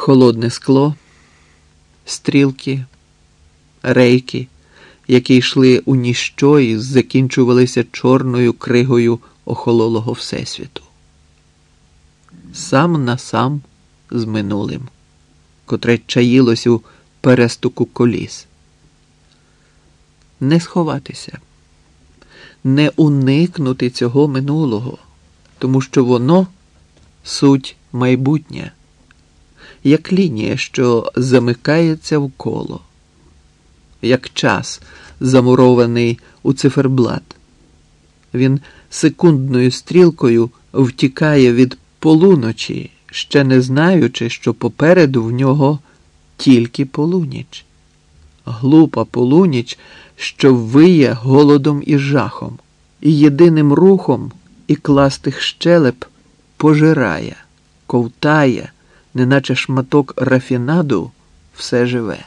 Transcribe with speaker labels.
Speaker 1: холодне скло, стрілки, рейки, які йшли у ніщо і закінчувалися чорною кригою охололого Всесвіту. Сам на сам з минулим, котре чаїлось у перестуку коліс. Не сховатися, не уникнути цього минулого, тому що воно суть майбутнє, як лінія, що замикається в коло, як час, замурований у циферблат. Він секундною стрілкою втікає від полуночі, ще не знаючи, що попереду в нього тільки полуніч. Глупа полуніч, що виє голодом і жахом, і єдиним рухом і кластих щелеп пожирає, ковтає, неначе шматок рафінаду все живе.